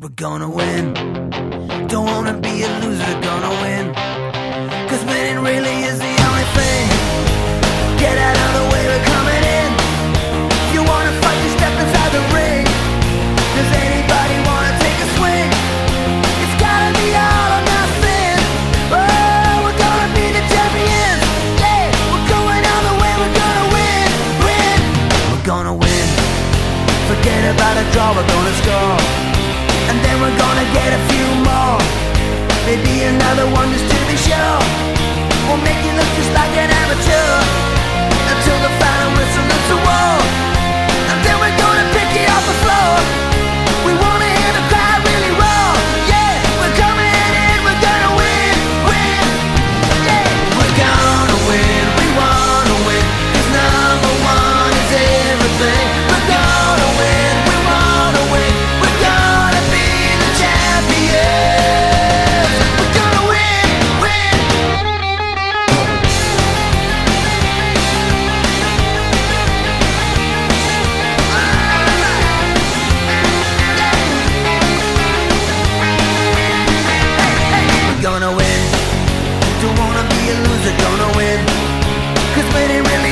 We're gonna win. Don't wanna be a loser, gonna win. Cause winning really is the only thing. Get out of the way, we're coming in. If you wanna fight, you step inside the ring. Does anybody wanna take a swing? It's gotta be all or nothing. Oh, we're gonna be the champions. Yeah, we're going all the way, we're gonna win, win. We're gonna win. Forget about a draw, we're gonna score. And then we're gonna get a few more. Maybe another one just to be sure. We'll make you look just like an. Don't wanna be a loser, gonna win Cause when it really